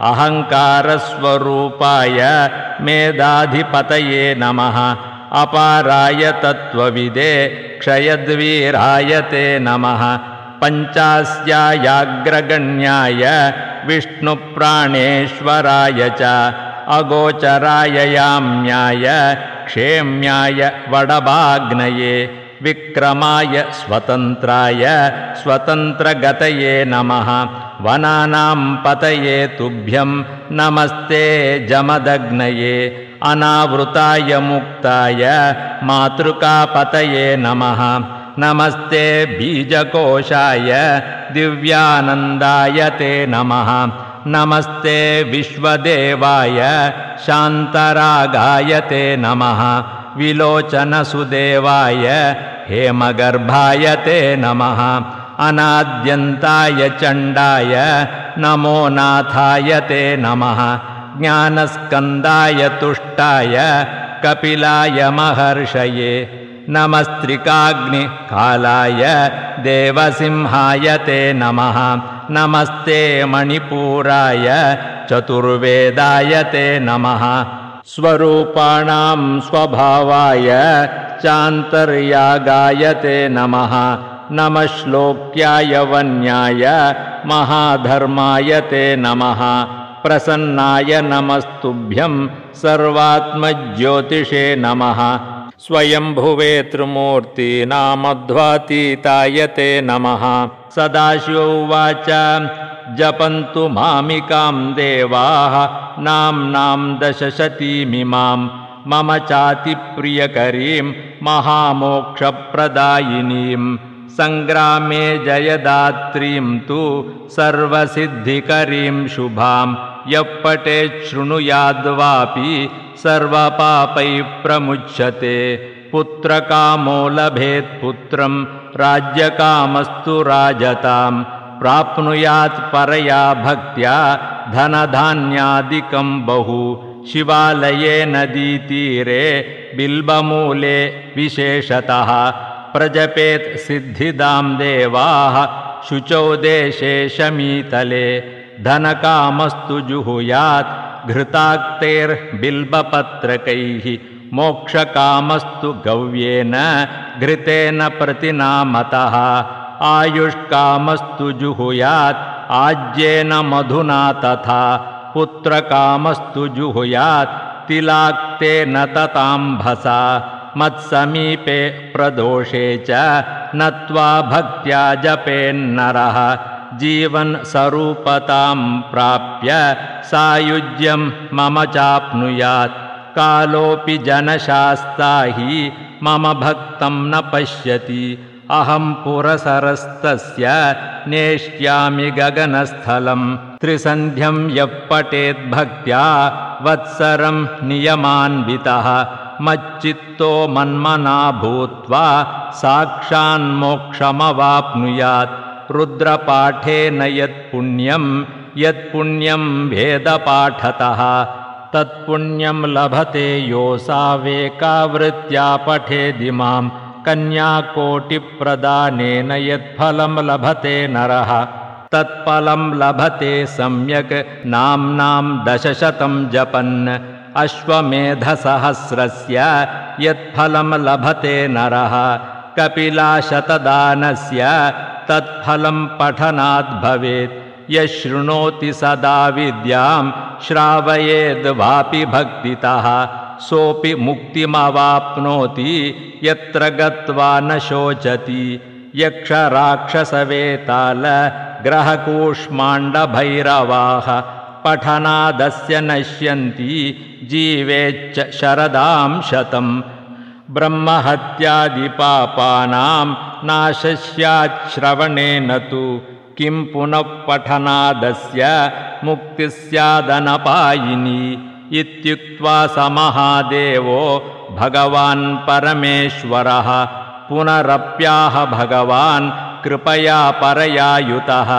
अहङ्कारस्वरूपाय मेधाधिपतये नमः। अपाराय तत्त्वविदे क्षयद्वीराय ते नमः। पञ्चास्यायाग्रगण्याय विष्णुप्राणेश्वराय च। अगोचराय याम्याय क्षेम्याय वडभाग्नये। विक्रमाय स्वतन्त्राय स्वतन्त्रगतये नमः वनानां पतये तुभ्यं नमस्ते जमदग्नये अनावृताय मुक्ताय मातृकापतये नमः। नमस्ते बीजकोशाय दिव्यानन्दाय ते नमः। नमस्ते विश्वदेवाय शान्तरागाय ते नमः। विलोचनसुदेवाय हेमगर्भाय ते नमः अनाद्यन्ताय चण्डाय नमो नाथाय ते नमः। ज्ञानस्कन्दाय तुष्टाय कपिलाय महर्षये नमस्त्रिकाग्निकालाय देवसिंहाय ते नमः। नमस्ते मणिपूराय चतुर्वेदाय ते नमः। स्वरूपाणां स्वभावाय चान्तर्यागाय ते नमः नमः श्लोक्याय वन्याय महाधर्माय ते नमः प्रसन्नाय नमस्तुभ्यं सर्वात्मज्योतिषे नमः स्वयम्भुवे त्रिमूर्तीनामध्वातीताय ते नमः सदाशिवोवाच जपन्तु मामिकां देवाः नाम्नां दशशतीमिमां मम चातिप्रियकरीं महामोक्षप्रदायिनीं सङ्ग्रामे जयदात्रीं तु सर्वसिद्धिकरीं शुभां। यः पठेत् शृणुयाद्वापि सर्वपापैः प्रमुच्यते। पुत्रकामो लभेत् पुत्रं राज्यकामस्तु राजतां। प्राप्नुयात् परया भक्त्या धनधान्यादिकं बहु। शिवालये नदीतीरे बिल्बमूले विशेषतः प्रजपेत् सिद्धिदां देवाः शुचौ देशे शमीतले। धनकामस्तु जुहुयात् घृताक्तेर्बिल्बपत्रकैः। मोक्षकामस्तु गव्येन घृतेन प्रतिनामतः। आयुष्कामस्तु जुहुयात् आज्येन मधुना तथा। पुत्रकामस्तु जुहुयात् तिलाक्तेन तताम्भसा मत्समीपे प्रदोषे च नत्वा भक्त्या जपेन्नरः जीवन्स्वरूपतां प्राप्य सायुज्यं मम चाप्नुयात्। कालोऽपि जनशास्ता हि मम भक्तं न पश्यति। अहं पुरसरस्तस्य नेष्यामि गगनस्थलं त्रिसन्ध्यं यः पठेद्भक्त्या वत्सरं नियमान्वितः मच्चित्तो मन्मना भूत्वा साक्षान्मोक्षमवाप्नुयात् रुद्रपाठेन यत्पुण्यं यत्पुण्यं भेदपाठतः। तत्पुण्यं लभते योऽसावेकावृत्या पठेदिमां कन्याकोटिप्रदानेन यत्फलं लभते नरः। तत्फलं लभते सम्यक्। नाम्नां दशशतं जपन् अश्वमेधसहस्रस्य यत्फलं लभते नरः। कपिलाशतदानस्य तत्फलं पठनात् भवेत्। यः शृणोति सदा विद्यां श्रावयेद्वापि भक्तितः। सोऽपि मुक्तिमवाप्नोति यत्र गत्वा न शोचति। यक्षराक्षसवेताल ग्रहकूष्माण्डभैरवाः पठनादस्य नश्यन्ति जीवेच्च शरदां शतम्। ब्रह्महत्यादिपापानां नाशस्याच्छ्रवणेन तु किं पुनः पठनादस्य मुक्तिः स्यादनपायिनी इत्युक्त्वा स महादेवो भगवान् परमेश्वरः पुनरप्याह भगवान् कृपया परयायुतः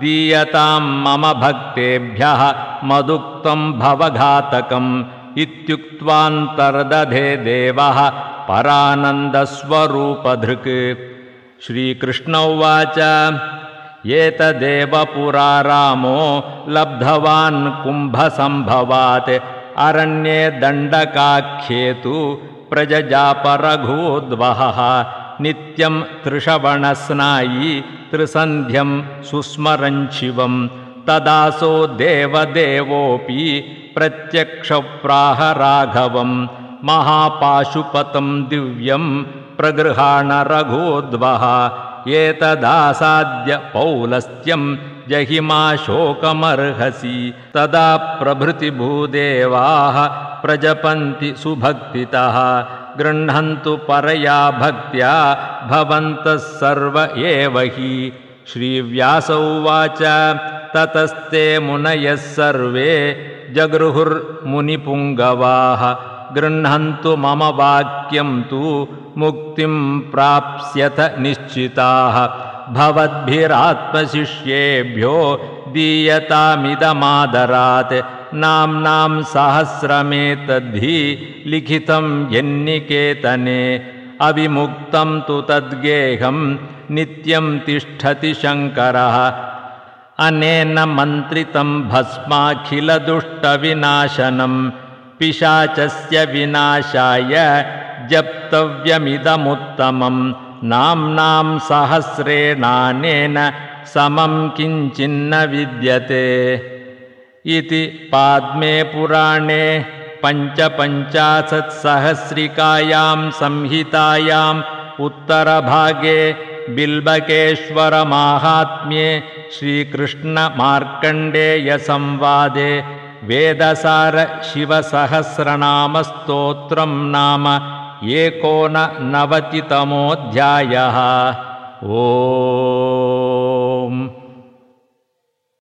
दीयतां मम भक्तेभ्यः मदुक्तं भवघातकम् इत्युक्त्वान्तर्दधे देवः परानन्दस्वरूपधृक्। श्रीकृष्ण उवाच एतदेव पुरा रामो लब्धवान् कुम्भसम्भवात्। अरण्ये दण्डकाख्येतु प्रजजापरघोद्वहः नित्यं त्रिषवणस्नायी त्रिसन्ध्यं सुस्मरञ्शिवं तदासो देवदेवोऽपि प्रत्यक्षप्राह राघवं महापाशुपतं दिव्यं प्रगृहाण रघोद्वः एतदासाद्य पौलस्त्यं जहिमा शोकमर्हसि तदा प्रभृतिभूदेवाः प्रजपन्ति सुभक्तितः गृह्णन्तु परया भक्त्या भवन्तः सर्व एव हि। श्रीव्यास उवाच ततस्ते मुनयः सर्वे जगृहुर्मुनिपुङ्गवाः। गृह्णन्तु मम वाक्यं तु मुक्तिं प्राप्स्यथ निश्चिताः। भवद्भिरात्मशिष्येभ्यो दीयतामिदमादरात् नाम्नां सहस्रमेतद्धि लिखितं यन्निकेतने अविमुक्तं तु तद्गेहं नित्यं तिष्ठति शङ्करः। अनेन मन्त्रितं भस्माखिलदुष्टविनाशनं पिशाचस्य विनाशाय जप्तव्यमिदमुत्तमं। नाम्नां सहस्रेणानेन समं किञ्चिन्न विद्यते इति पाद्मे पुराणे पञ्चपञ्चाशत्सहस्रिकायां संहितायाम् उत्तरभागे बिल्बकेश्वरमाहात्म्ये श्रीकृष्णमार्कण्डेयसंवादे वेदसारशिवसहस्रनामस्तोत्रं नाम एकोननवतितमोऽध्यायः। ओ